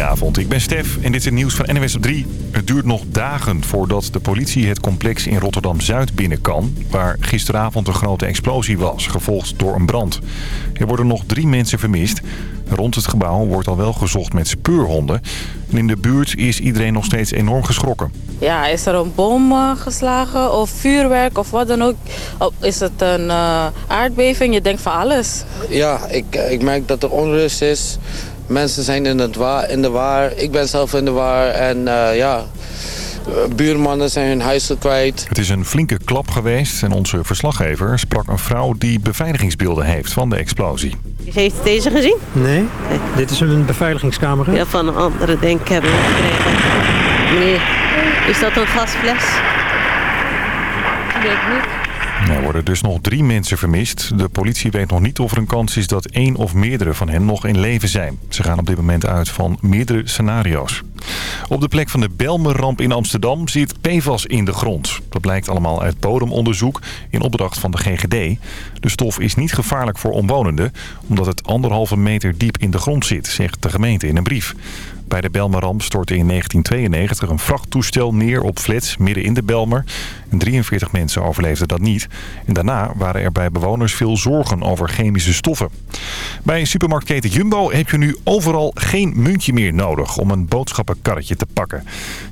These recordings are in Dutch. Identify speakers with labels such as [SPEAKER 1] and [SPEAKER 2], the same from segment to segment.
[SPEAKER 1] Goedenavond, ik ben Stef en dit is het nieuws van NWS op 3. Het duurt nog dagen voordat de politie het complex in Rotterdam-Zuid binnen kan... waar gisteravond een grote explosie was, gevolgd door een brand. Er worden nog drie mensen vermist. Rond het gebouw wordt al wel gezocht met speurhonden. En in de buurt is iedereen nog steeds enorm geschrokken.
[SPEAKER 2] Ja, is er een bom uh, geslagen of vuurwerk of wat dan ook? Of is het een uh, aardbeving? Je denkt van alles.
[SPEAKER 3] Ja, ik, ik merk dat er onrust is. Mensen zijn in, het wa in de war. Ik ben zelf in de war. En uh, ja, buurmannen zijn hun huizen kwijt.
[SPEAKER 1] Het is een flinke klap geweest. En onze verslaggever sprak een vrouw die beveiligingsbeelden heeft van de explosie.
[SPEAKER 4] Heeft deze gezien?
[SPEAKER 5] Nee. nee. Dit is een beveiligingscamera?
[SPEAKER 4] Ja, van een andere denk ik hebben we gekregen. Meneer, is dat een gasfles?
[SPEAKER 2] Ik weet niet.
[SPEAKER 1] Er worden dus nog drie mensen vermist. De politie weet nog niet of er een kans is dat één of meerdere van hen nog in leven zijn. Ze gaan op dit moment uit van meerdere scenario's. Op de plek van de Belmerramp in Amsterdam zit PFAS in de grond. Dat blijkt allemaal uit bodemonderzoek in opdracht van de GGD. De stof is niet gevaarlijk voor omwonenden... omdat het anderhalve meter diep in de grond zit, zegt de gemeente in een brief. Bij de Belmerramp stortte in 1992 een vrachttoestel neer op flats midden in de Belmer. En 43 mensen overleefden dat niet. En daarna waren er bij bewoners veel zorgen over chemische stoffen. Bij supermarktketen Jumbo heb je nu overal geen muntje meer nodig om een boodschappenkarretje te pakken.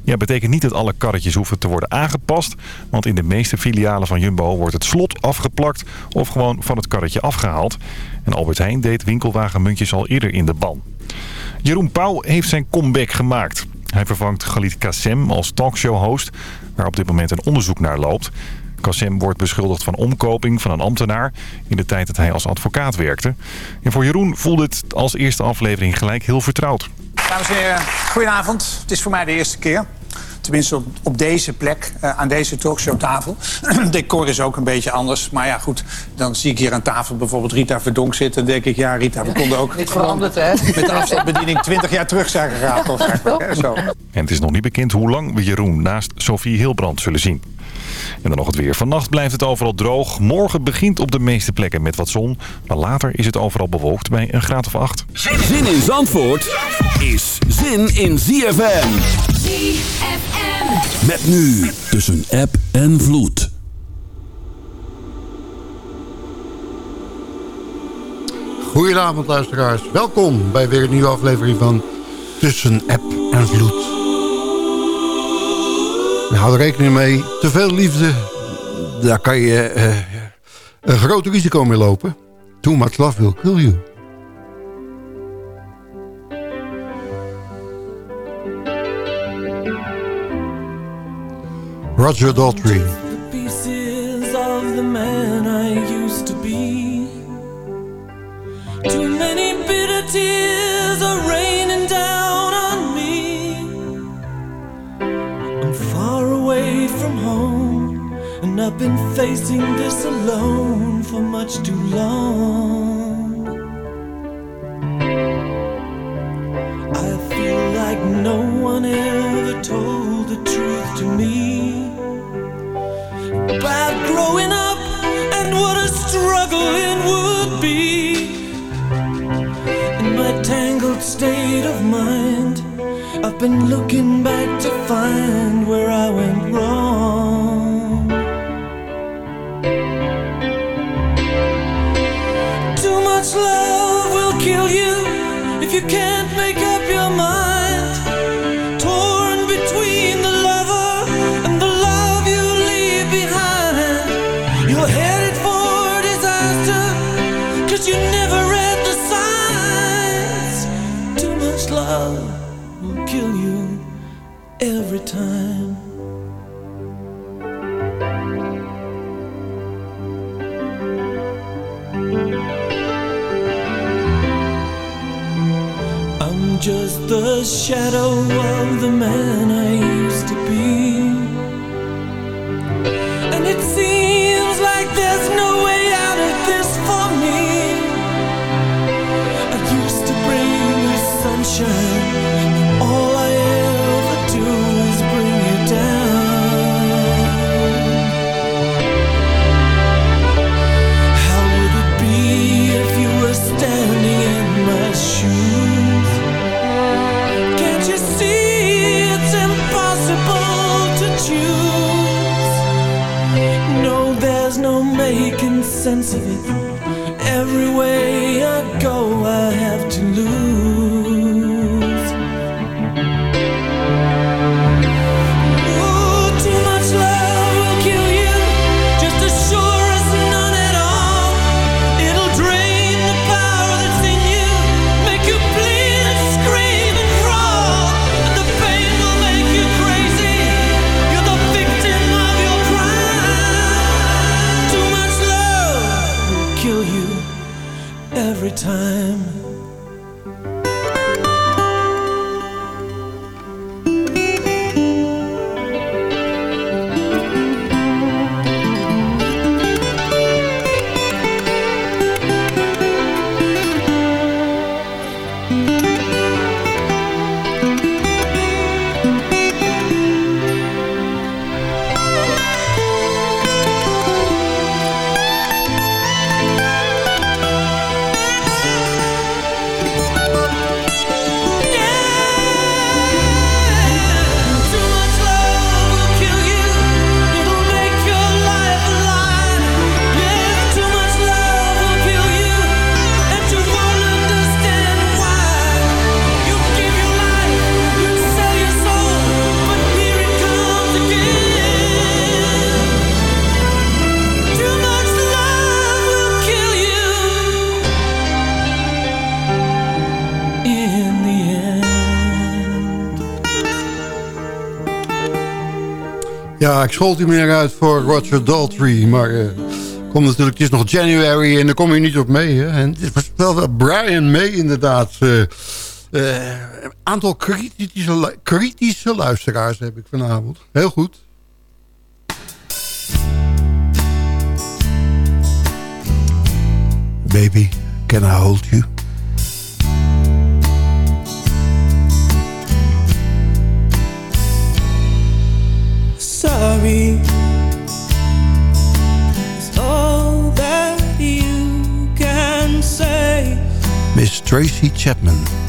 [SPEAKER 1] Ja, betekent niet dat alle karretjes hoeven te worden aangepast. Want in de meeste filialen van Jumbo wordt het slot afgeplakt of gewoon van het karretje afgehaald. En Albert Heijn deed winkelwagenmuntjes al eerder in de ban. Jeroen Pauw heeft zijn comeback gemaakt. Hij vervangt Galit Kassem als talkshow-host, waar op dit moment een onderzoek naar loopt. Kassem wordt beschuldigd van omkoping van een ambtenaar in de tijd dat hij als advocaat werkte. En voor Jeroen voelde het als eerste aflevering gelijk heel vertrouwd.
[SPEAKER 6] Dames en heren, goedenavond. Het is voor mij de eerste keer. Tenminste op, op deze plek, uh, aan deze talkshowtafel. decor is ook een beetje anders. Maar ja, goed, dan zie ik hier aan tafel bijvoorbeeld Rita Verdonk zitten. Dan denk ik, ja, Rita, we konden ook...
[SPEAKER 7] Niet veranderd, hè?
[SPEAKER 6] Met de afstandsbediening 20 jaar terug zijn gegaan. Of zo.
[SPEAKER 1] En het is nog niet bekend hoe lang we Jeroen naast Sophie Hilbrand zullen zien. En dan nog het weer. Vannacht blijft het overal droog. Morgen begint op de meeste plekken met wat zon. Maar later is het overal bewolkt bij een graad of acht.
[SPEAKER 8] Zin in Zandvoort is zin in ZFM.
[SPEAKER 9] ZFM.
[SPEAKER 8] Met nu tussen app en vloed.
[SPEAKER 10] Goedenavond luisteraars. Welkom bij weer een nieuwe aflevering van Tussen app en vloed. Hou er rekening mee, te veel liefde, daar kan je uh, een groot risico mee lopen. Too much love will kill you. Roger Daltrey.
[SPEAKER 11] I've been facing this alone for much too long. I feel like no one ever told the truth to me about growing up and what a struggle it would be. In my tangled state of mind, I've been looking back to find where I went wrong. If shadow of the man sense of it. time.
[SPEAKER 12] ik schold u meer uit voor Roger Daltrey. Maar eh, komt natuurlijk, het is nog January en daar kom je niet op mee. Hè? En het was wel Brian May inderdaad. Een uh, aantal kritische, kritische luisteraars heb ik vanavond. Heel goed. Baby, can I hold you? Tracy Chapman.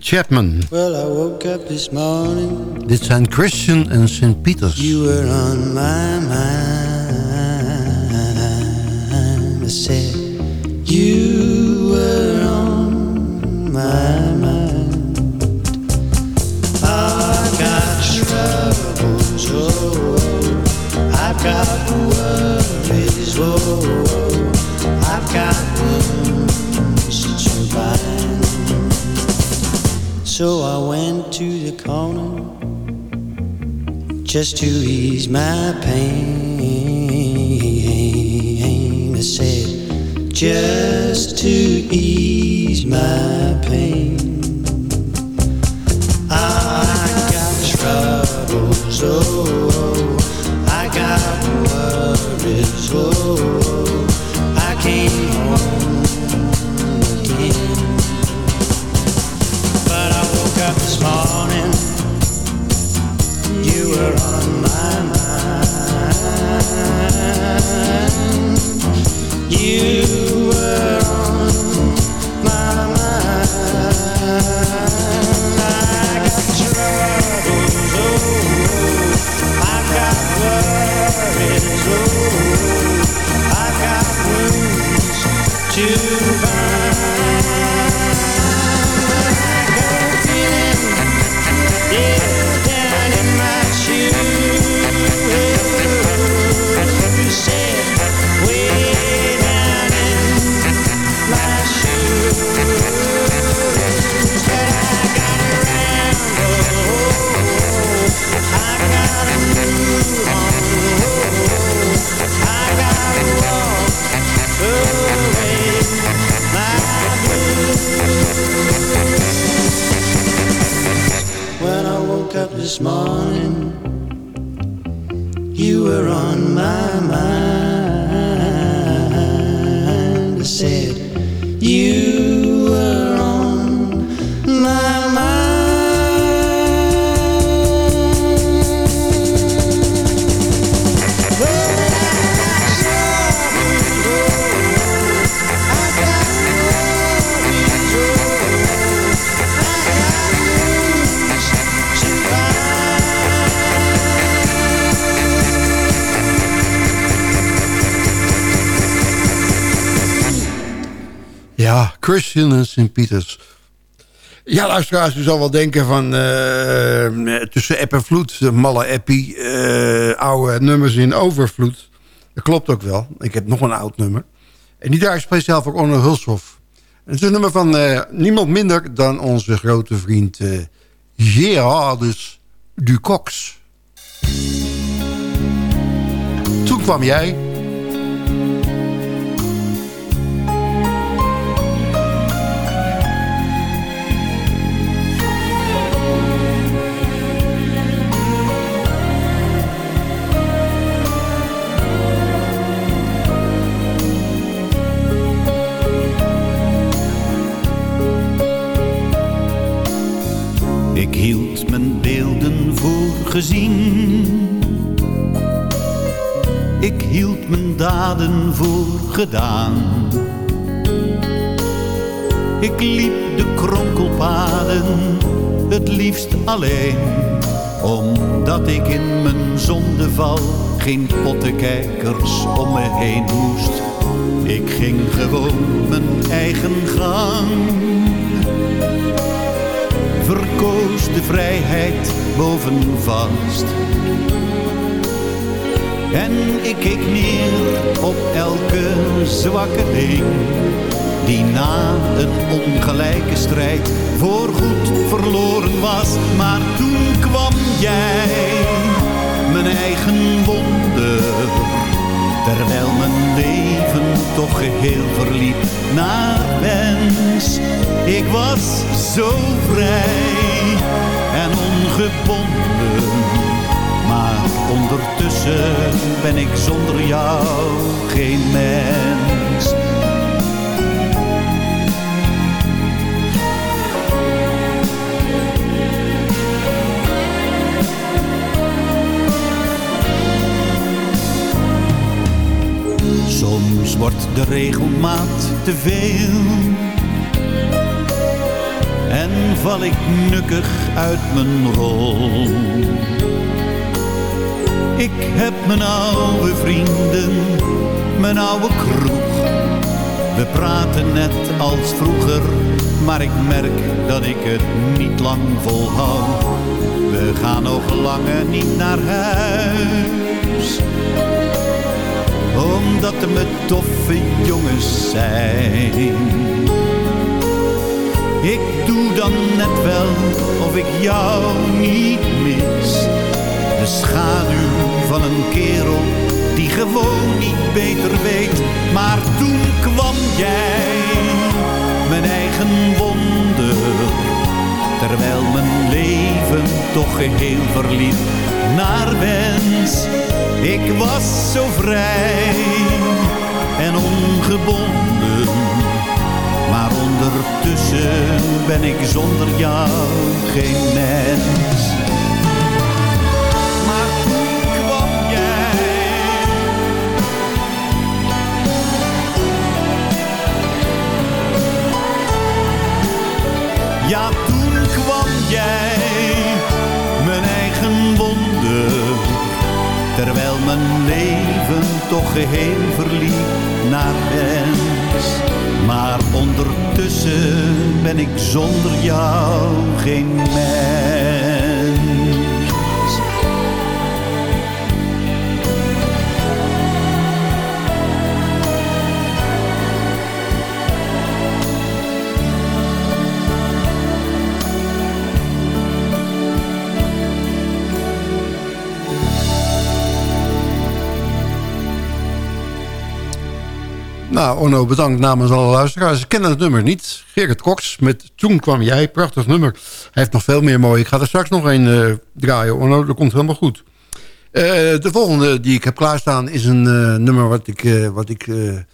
[SPEAKER 10] Chapman.
[SPEAKER 13] Well, I woke up this morning.
[SPEAKER 10] Dit zijn Christian en St. Peters.
[SPEAKER 13] You were on my mind. Just to ease my pain. I said, just to ease my pain. I got troubles, oh, oh. I got worries, oh, oh.
[SPEAKER 10] Peters. Ja, luisteraars, u zal wel denken van... eh, tussen app en vloed, malle appie... eh, oude nummers in overvloed. Dat klopt ook wel. Ik heb nog een oud nummer. En die ik speciaal voor Onno Hulshoff. Het is een nummer van eh, niemand minder dan onze grote vriend... Gerardus Ducox. Toen kwam jij...
[SPEAKER 9] hield mijn beelden voor gezien. Ik hield mijn daden voor gedaan. Ik liep de kronkelpaden het liefst alleen. Omdat ik in mijn zondeval geen pottenkijkers om me heen moest. Ik ging gewoon mijn eigen gang verkoos de vrijheid boven vast. En ik keek neer op elke zwakkeling die na een ongelijke strijd voorgoed verloren was. Maar toen kwam jij, mijn eigen wonder, terwijl mijn leven toch geheel verliep naar wens. Ik was zo vrij en ongebonden, maar ondertussen ben ik zonder jou geen mens. De regelmaat te veel. En val ik nukkig uit mijn rol. Ik heb mijn oude vrienden, mijn oude kroeg. We praten net als vroeger, maar ik merk dat ik het niet lang volhoud. We gaan nog lange niet naar huis omdat er me toffe jongens zijn. Ik doe dan net wel of ik jou niet mis. De schaduw van een kerel die gewoon niet beter weet. Maar toen kwam jij, mijn eigen wonder. Terwijl mijn leven toch geheel verliep naar wens. Ik was zo vrij en ongebonden. Maar ondertussen ben ik zonder jou geen mens. Maar toen kwam jij. Ja, toen kwam jij, Terwijl mijn leven toch geheel verliep naar wens. Maar ondertussen ben ik zonder jou geen mens.
[SPEAKER 10] Nou, Onno, bedankt namens alle luisteraars. Ze kennen het nummer niet. Gerrit Cox met Toen kwam jij. Prachtig nummer. Hij heeft nog veel meer mooi. Ik ga er straks nog een eh, draaien. Onno, dat komt helemaal goed. Eh, de volgende die ik heb klaarstaan is een eh, nummer wat ik, wat ik een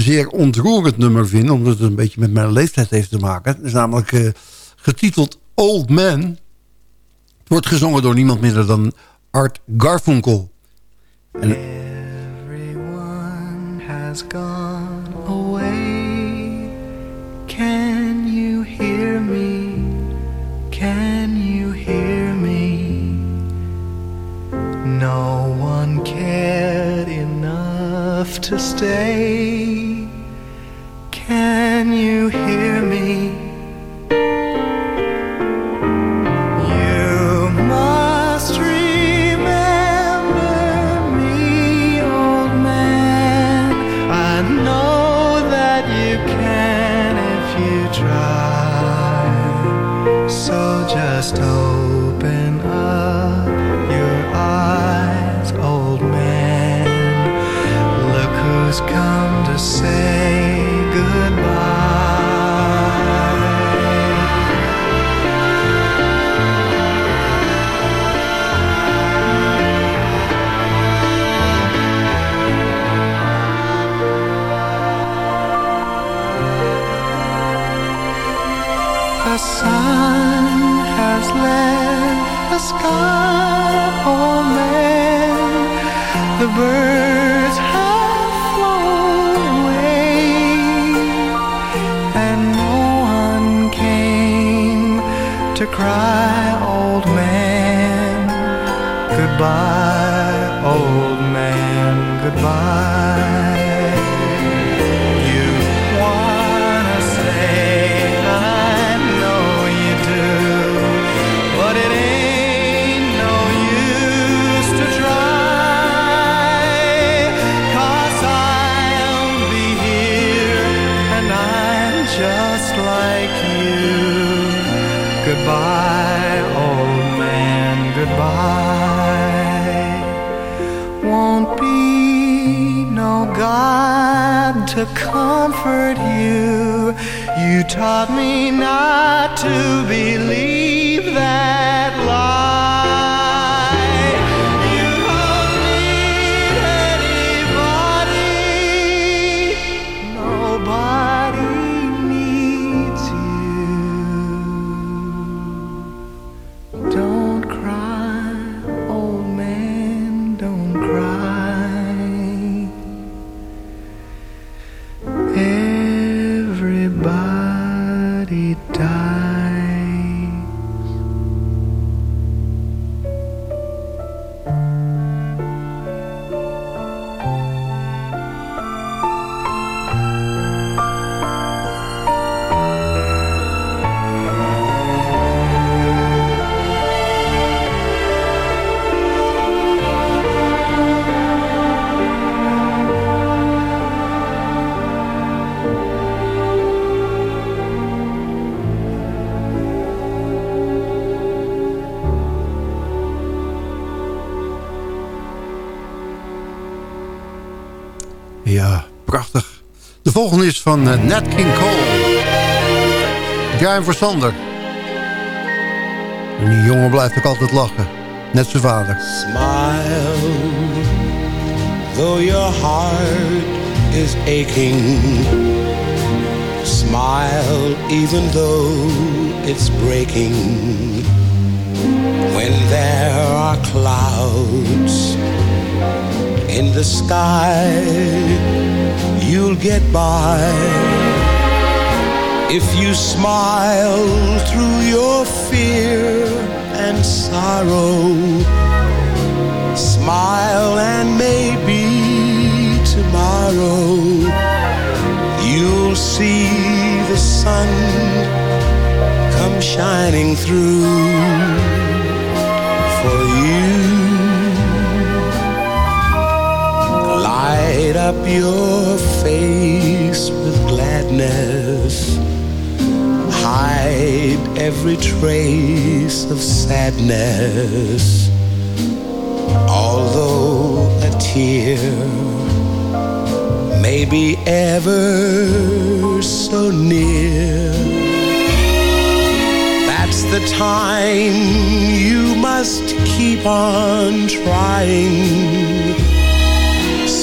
[SPEAKER 10] zeer ontroerend nummer vind. Omdat het een beetje met mijn leeftijd heeft te maken. Het is namelijk getiteld Old Man. Het wordt gezongen door niemand minder dan Art Garfunkel. En,
[SPEAKER 14] has gone No one cared enough to stay. Can you hear me? Left the sky, oh man. The birds have flown away, and no one came to cry, old man. Goodbye, comfort you. You taught me not to believe
[SPEAKER 10] volgende is van uh, Nat King Cole. Jaim voor. En die jongen blijft ook altijd lachen. Net zijn vader.
[SPEAKER 15] Smile, though your heart is aching. Smile, even though it's breaking. When there are clouds in the sky, you'll get by. If you smile through your fear and sorrow, smile and maybe tomorrow you'll see the sun come shining through up your face with gladness. Hide every trace of sadness. Although a tear may be ever so near. That's the time you must keep on trying.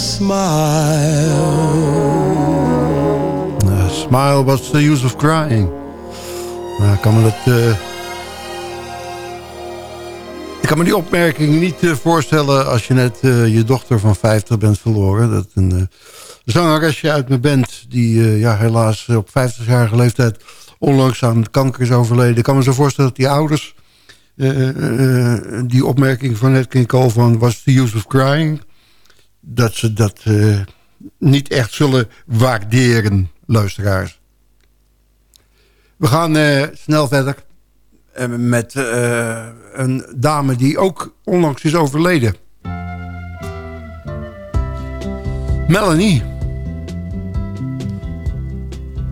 [SPEAKER 15] smile.
[SPEAKER 10] Smile, what's the use of crying? Nou, kan me dat... eh, ik kan me die opmerking niet eh, voorstellen als je net eh, je dochter van 50 bent verloren. Dat een zangeresje uit mijn band, die ja, helaas op 50-jarige leeftijd onlangs aan kanker is overleden. Ik kan me zo voorstellen dat die ouders die opmerking van Nat King Cole van what's the use of crying, dat ze dat eh, niet echt zullen waarderen, luisteraars. We gaan eh, snel verder met eh, een dame die ook onlangs is overleden. Melanie.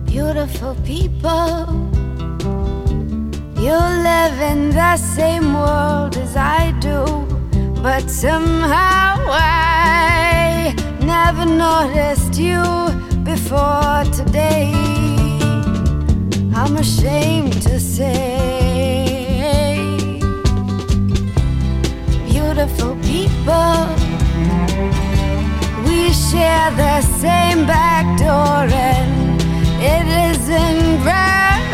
[SPEAKER 16] Beautiful people, you live in the same world as I do, but somehow I never noticed you before today. I'm ashamed to say, beautiful people, we share the same back door and it isn't right.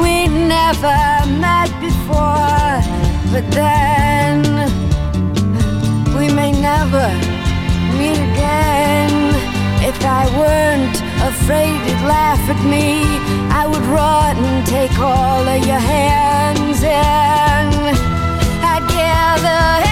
[SPEAKER 16] We never met before, but then we may never If I weren't afraid you'd laugh at me, I would run and take all of your hands and I'd gather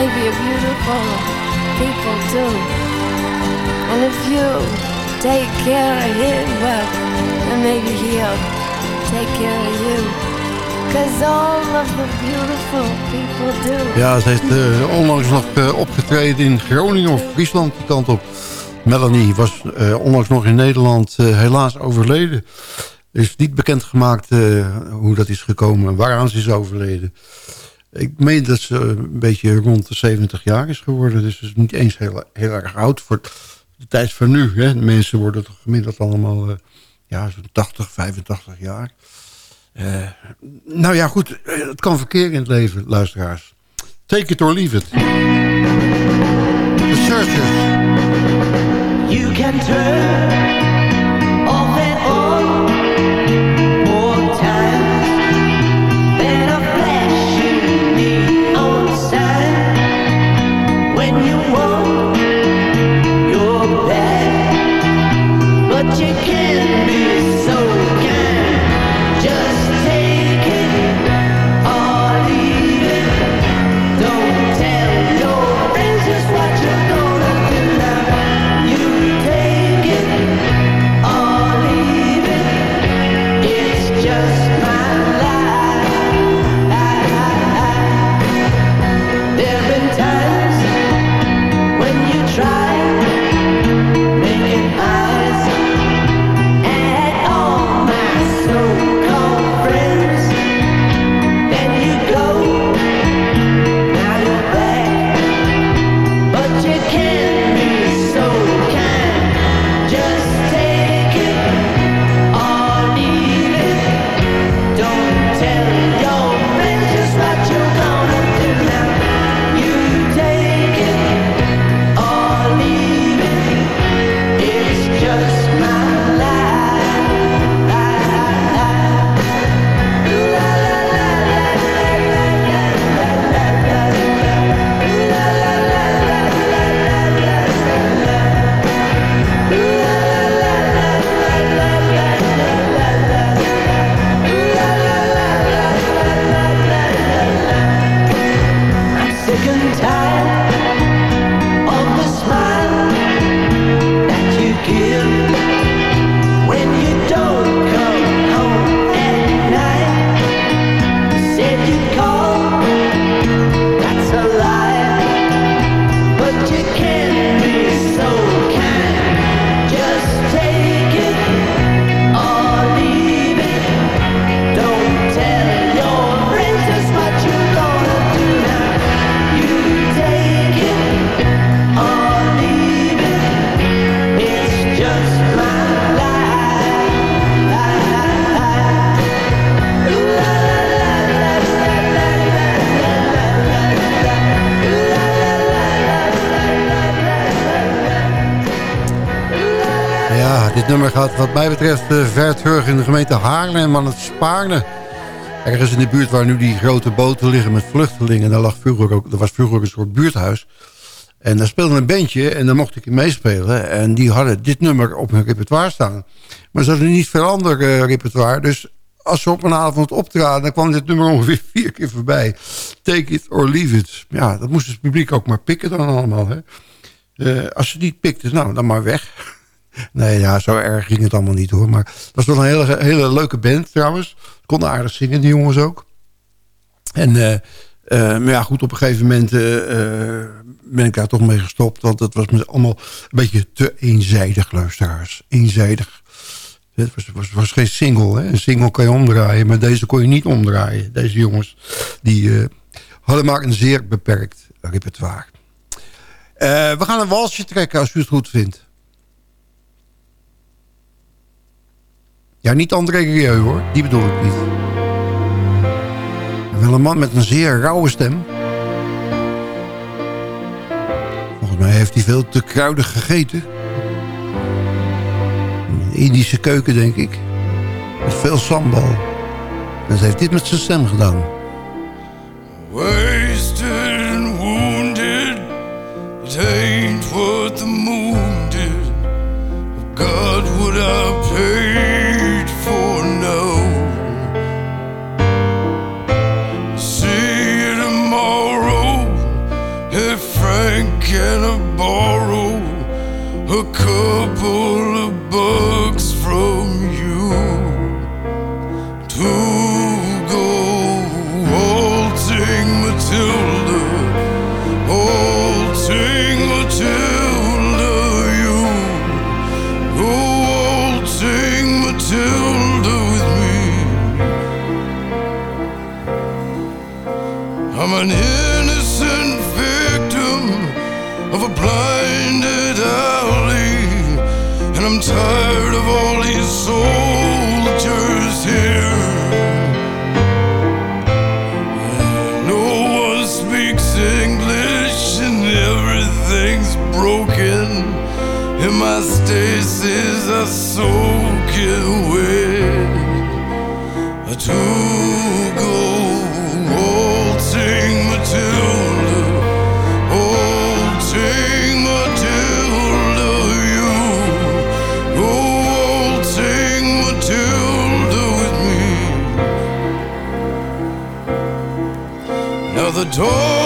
[SPEAKER 16] He may be a beautiful people too. And if you take care of him, well, then maybe he'll take care of you. Cause all of the beautiful people do.
[SPEAKER 10] Ja, ze heeft eh, onlangs nog eh, opgetreden in Groningen of Friesland, die kant op. Melanie was eh, onlangs nog in Nederland helaas overleden. Er is niet bekendgemaakt eh hoe dat is gekomen, waaraan ze is overleden. Ik meen dat ze een beetje rond de 70 jaar is geworden. Dus ze is niet eens heel, heel erg oud voor de tijd van nu. Hè. Mensen worden toch gemiddeld allemaal eh, ja, zo'n 80, 85 jaar. Eh, nou ja, goed. eh, Het kan verkeer in het leven, luisteraars. Take it or leave it. The Searchers.
[SPEAKER 17] You can turn
[SPEAKER 10] betreft eh, ver terug in de gemeente Haarlem aan het Spaarne. Ergens in de buurt waar nu die grote boten liggen met vluchtelingen... daar, lag vroeger ook, er was vroeger een soort buurthuis. En daar speelde een bandje en daar mocht ik in meespelen. En die hadden dit nummer op hun repertoire staan. Maar ze hadden niet veel ander eh, repertoire. Dus als ze op een avond optraden... dan kwam dit nummer ongeveer vier keer voorbij. Take it or leave it. Ja, dat moest het publiek ook maar pikken dan allemaal. Hè? Eh, als ze niet pikten, nou, dan maar weg. Nee, ja, zo erg ging het allemaal niet hoor. Maar het was wel een hele, hele leuke band trouwens. Konden aardig zingen, die jongens ook. En eh, eh, maar ja, goed, op een gegeven moment eh, ben ik daar toch mee gestopt. Want het was me allemaal een beetje te eenzijdig, luisteraars. Eenzijdig. Het was, was, geen single. Hè? Een single kan je omdraaien, maar deze kon je niet omdraaien. Deze jongens, die hadden maar een zeer beperkt repertoire. we gaan een walsje trekken als u het goed vindt. Ja, niet André Rieu hoor, die bedoel ik niet. Wel een man met een zeer rauwe stem. Volgens mij heeft hij veel te kruidig gegeten. Een Indische keuken, denk ik. Met veel sambal. Ze heeft dit met zijn stem gedaan.
[SPEAKER 7] The dogs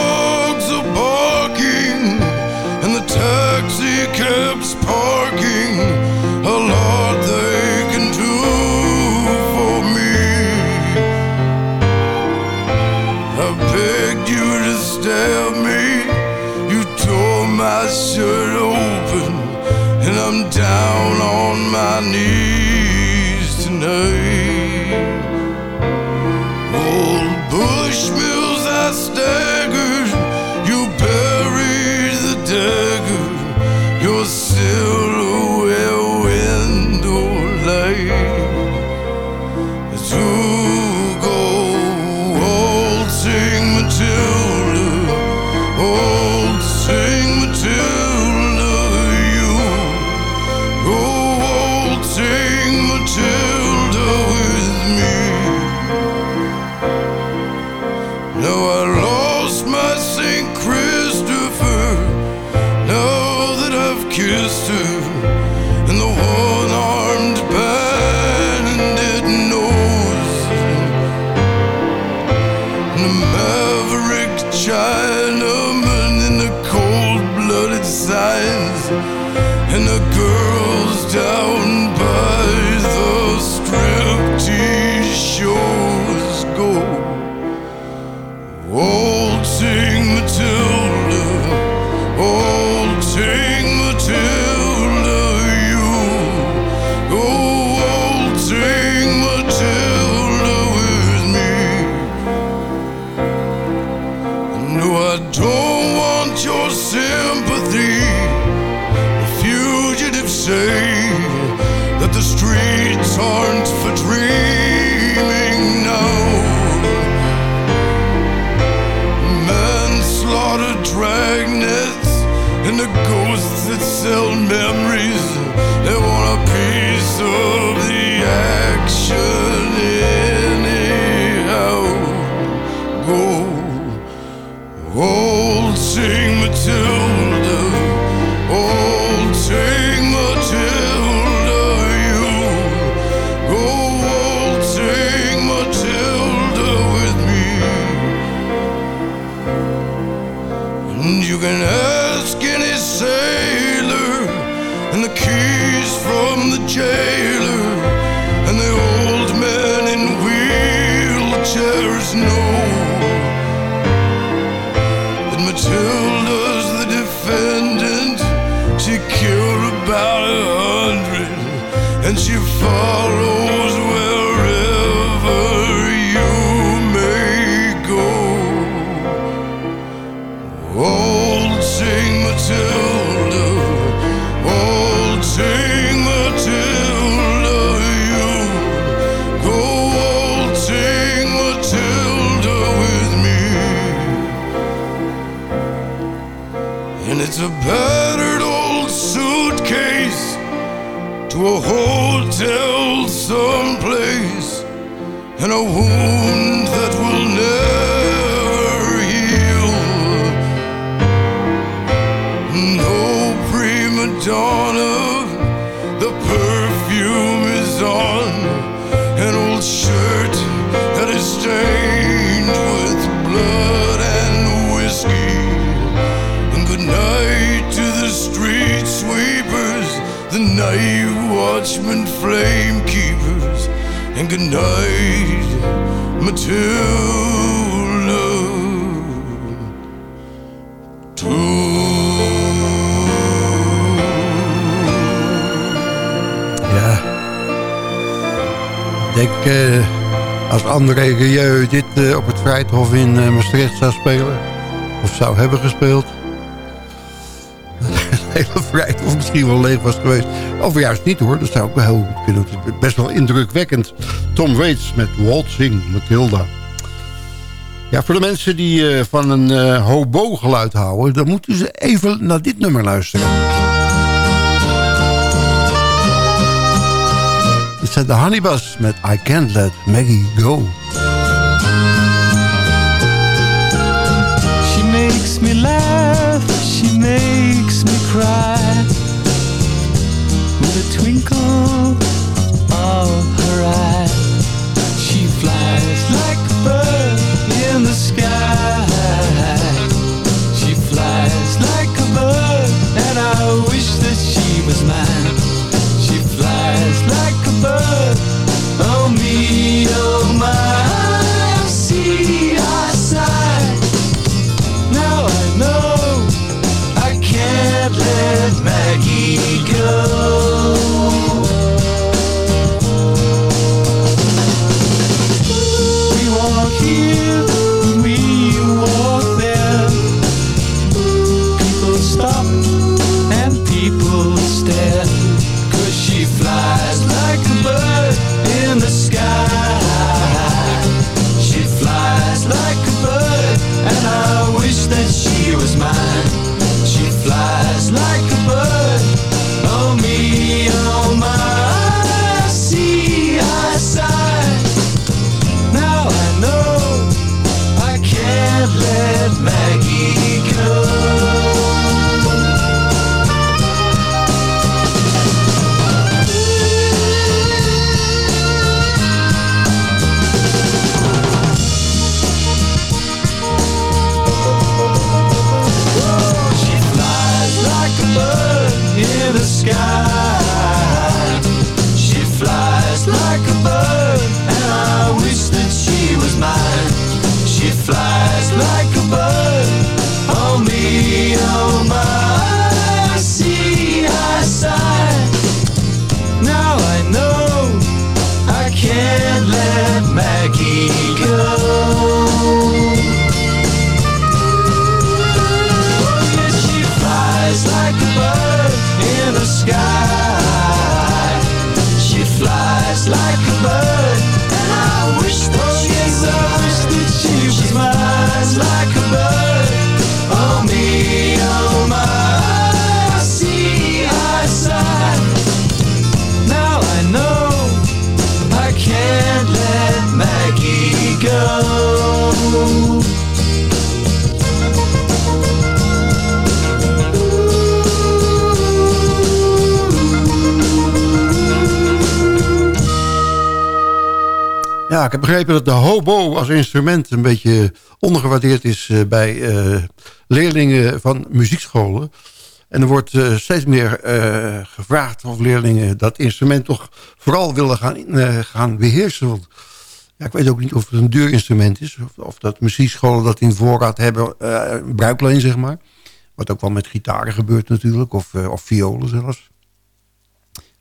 [SPEAKER 7] all the dragnets and the ghosts that sell memories. They want a piece of the action anyhow. Go, oh. And a wound that will never heal. No prima donna, the perfume is on an old shirt that is stained with blood and whiskey. And good night to the street sweepers, the night watchmen, flame keepers, good night, Matilda.
[SPEAKER 10] Ja. Ik denk, eh, als André Rieu dit eh, op het Vrijthof in eh, Maastricht zou spelen... of zou hebben gespeeld... hele Vrijthof misschien wel leeg was geweest. Of juist niet hoor, dat zou ook wel heel goed. Het best wel indrukwekkend. Tom Waits met Waltzing Matilda. Ja, voor de mensen die eh, van een eh hobo-geluid houden... dan moeten ze even naar dit nummer luisteren. Dit zijn de Honeybus met I Can't Let Maggie Go.
[SPEAKER 18] She makes me laugh, she makes me cry
[SPEAKER 10] heb begrepen dat de hobo als instrument een beetje ondergewaardeerd is eh, bij eh, leerlingen van muziekscholen. En er wordt eh, steeds meer gevraagd of leerlingen dat instrument toch vooral willen gaan, gaan beheersen. Ja, ik weet ook niet of het een duur instrument is. Of, of dat muziekscholen dat in voorraad hebben, bruikleen zeg maar. Wat ook wel met gitaren gebeurt natuurlijk, of, of violen zelfs.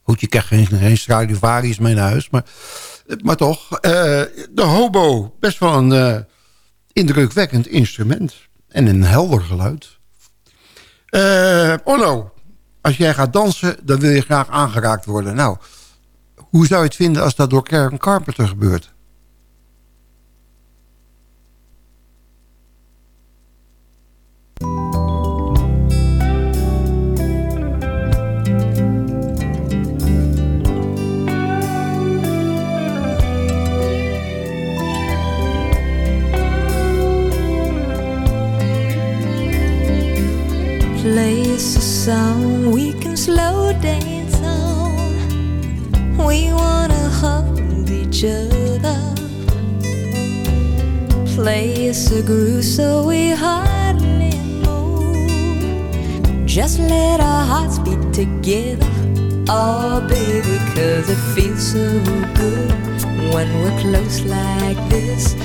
[SPEAKER 10] Goed, je krijgt geen, geen Stradivarius mee naar huis, maar, maar toch. de hobo, best wel een indrukwekkend instrument. En een helder geluid. Uh, als jij gaat dansen, dan wil je graag aangeraakt worden. Nou, hoe zou je het vinden als dat door Karen Carpenter gebeurt?
[SPEAKER 19] Place a song we can slow dance on. We wanna hug each other. Place a groove so we hardly move. Just let our hearts beat together. Oh, baby, cause it feels so good when we're close like this.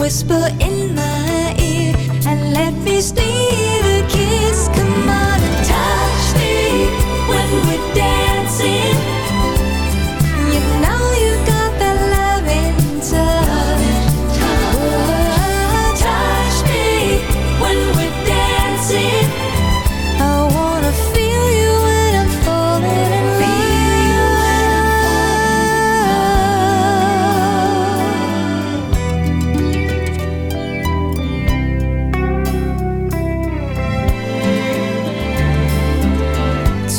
[SPEAKER 19] Whisper in my ear and let me steal we're dancing.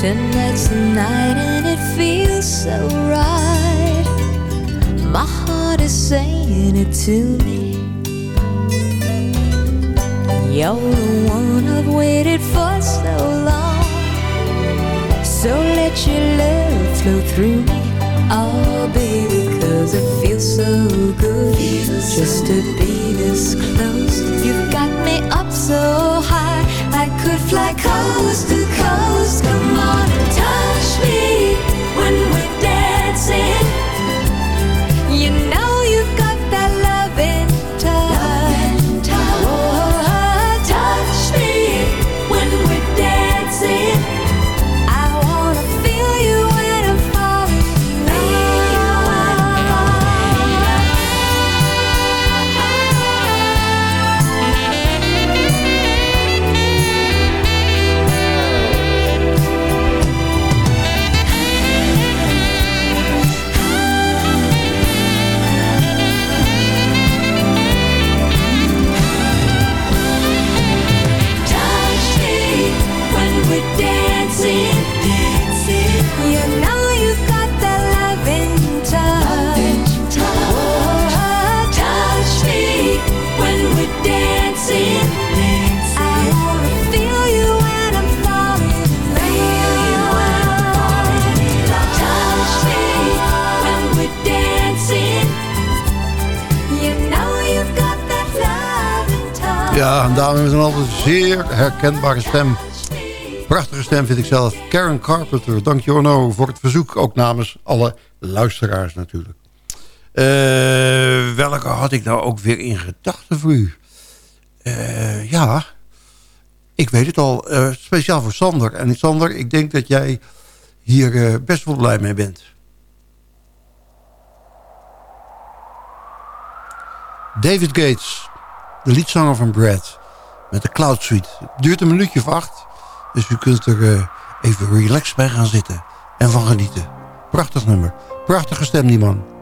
[SPEAKER 19] Tonight's the night and it feels so right. My heart is saying it to me. You're the one I've waited for so long. So let your love flow through me. Oh, baby, cause it feels so good just to be this close. You've got me up so high, I could fly coast to coast. Come on and touch me
[SPEAKER 10] Ja, een dame met een altijd zeer herkenbare stem. Prachtige stem vind ik zelf. Karen Carpenter, dank je Orno voor het verzoek. Ook namens alle luisteraars natuurlijk. Eh, welke had ik nou ook weer in gedachten voor u? Eh, ja, ik weet het al. Eh, speciaal voor Sander. En Sander, ik denk dat jij hier best wel blij mee bent. David Gates, de liedzanger van Brad, met de Cloud Suite. Het duurt een minuutje of acht, dus u kunt er eh, even relaxed bij gaan zitten en van genieten. Prachtig nummer, prachtige stem die man.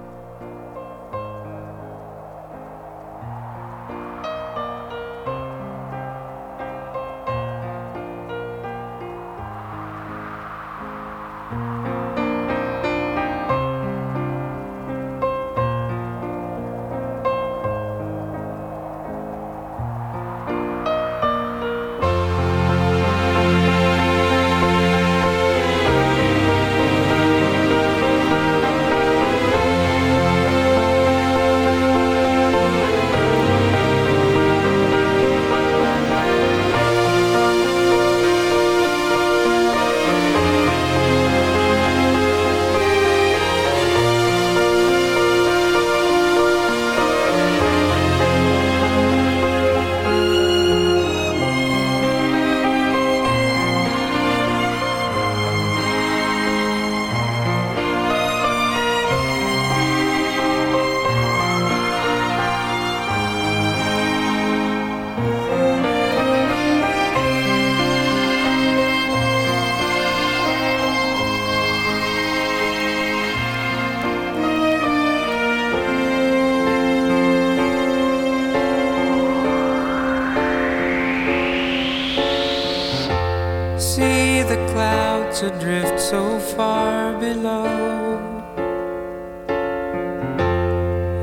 [SPEAKER 19] the clouds
[SPEAKER 11] adrift so far below.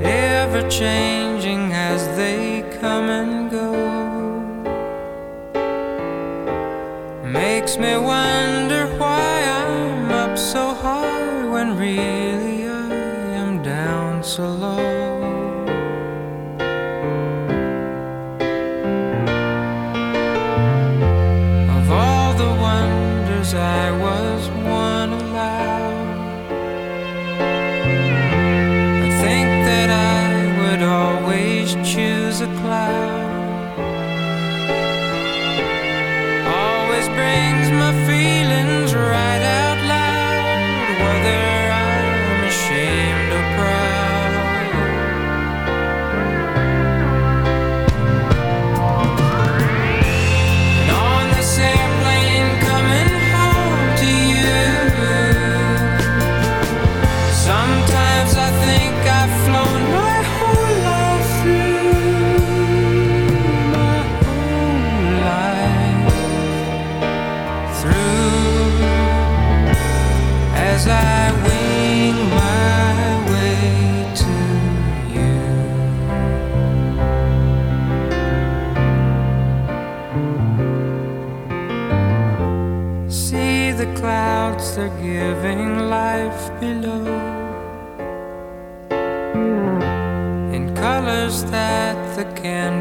[SPEAKER 11] Ever changing as they come and go. Makes me wonder.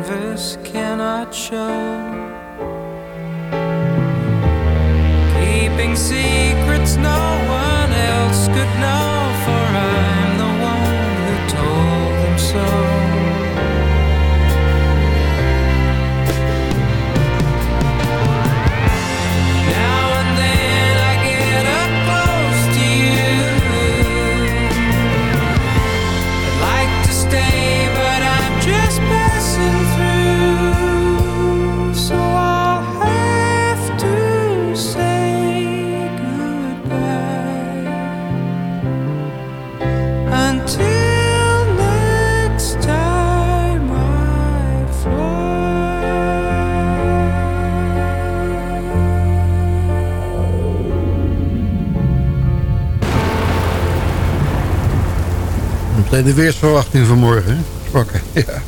[SPEAKER 11] canvas cannot show
[SPEAKER 10] Eh, de weersverwachting vanmorgen. Hè? Ja.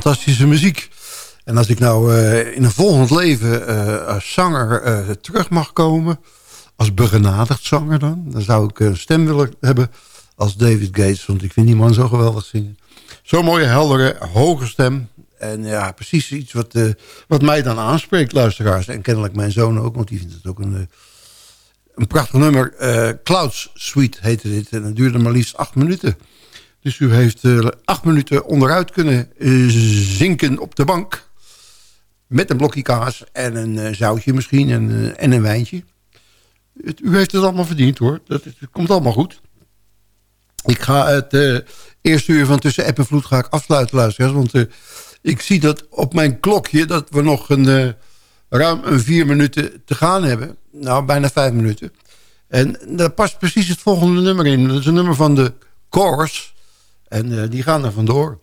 [SPEAKER 10] Fantastische muziek. En als ik nou eh, in een volgend leven eh, als zanger eh, terug mag komen... als begenadigd zanger dan... dan zou ik een stem willen hebben als David Gates. Want ik vind die man zo geweldig zingen. Zo'n mooie, heldere, hoge stem. En ja, precies iets wat, wat mij dan aanspreekt, luisteraars. En kennelijk mijn zoon ook, want die vindt het ook een, een prachtig nummer. Clouds Suite heette dit. En het duurde maar liefst acht minuten. Dus u heeft acht minuten onderuit kunnen zinken op de bank. Met een blokje kaas en een uh, zoutje misschien en, en een wijntje. U heeft het allemaal verdiend hoor. Dat, het, komt allemaal goed. Ik ga het eerste uur van Tussen App en Vloed ga ik afsluiten luisteraars. Want ik zie dat op mijn klokje dat we nog een, ruim een vier minuten te gaan hebben. Nou, bijna vijf minuten. En daar past precies het volgende nummer in. Dat is een nummer van de Course. En die gaan er vandoor.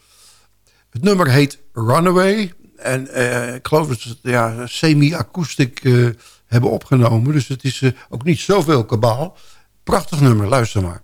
[SPEAKER 10] Het nummer heet Runaway. En uh, ik geloof dat ze het ja, semi-akoestiek uh, hebben opgenomen. Dus het is ook niet zoveel kabaal. Prachtig nummer, luister maar.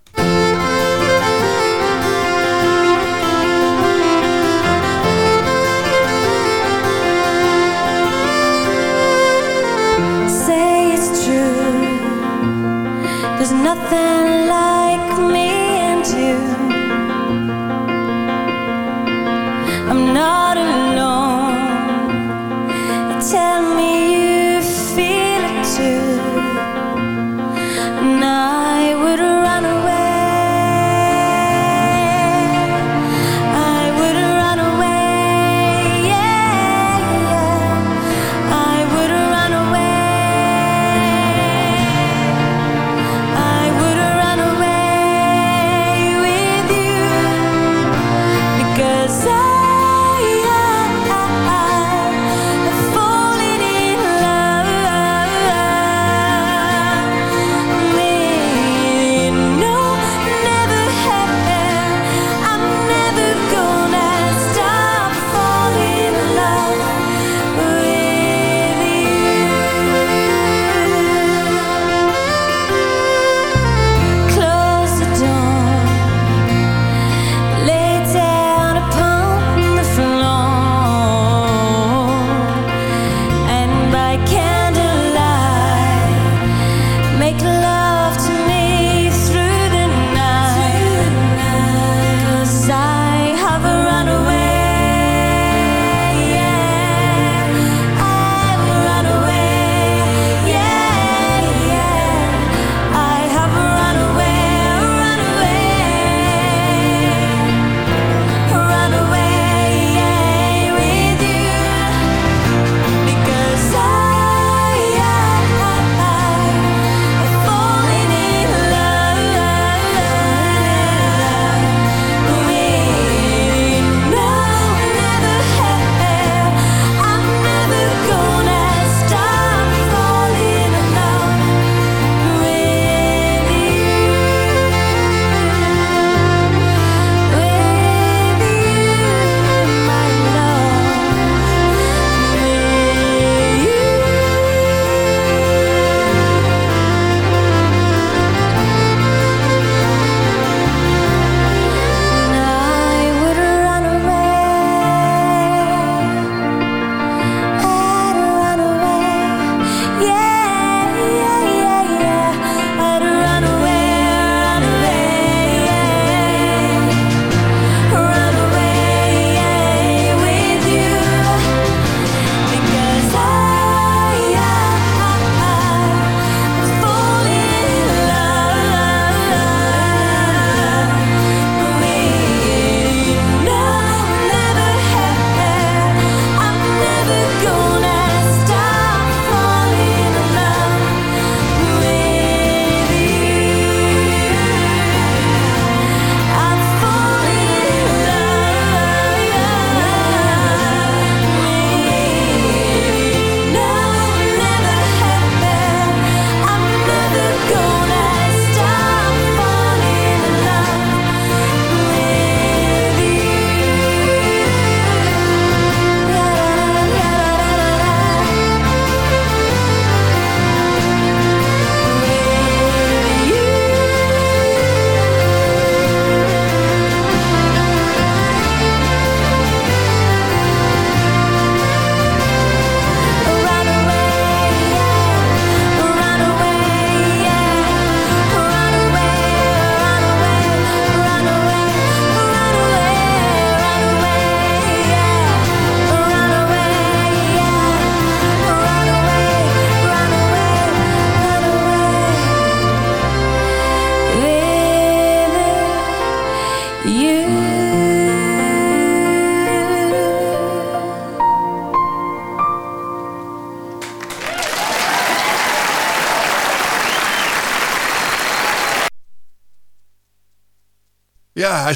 [SPEAKER 19] I'm not alone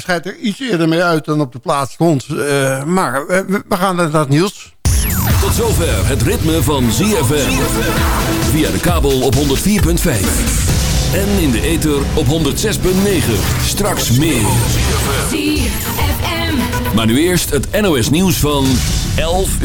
[SPEAKER 10] hij schijnt er iets eerder mee uit dan op de plaats stond. Uh, maar uh, we gaan naar dat nieuws.
[SPEAKER 8] Tot zover het ritme van ZFM. Via de kabel op 104.5. En in de ether op 106.9. Straks meer. Maar nu eerst het NOS nieuws van 11 uur.